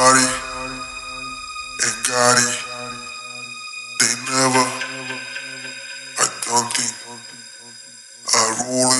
body and Gotti, they never, I don't think, are rolling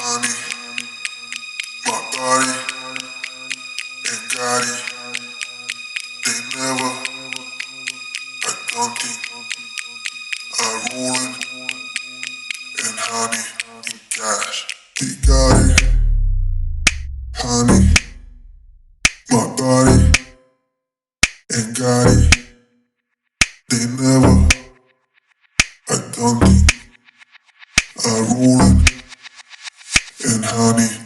honey, my body, and Gotti. They never, I don't think, are ruling, and honey, and cash. They got it, honey, my body, and Gotti. They never, I don't think, are ruling honey.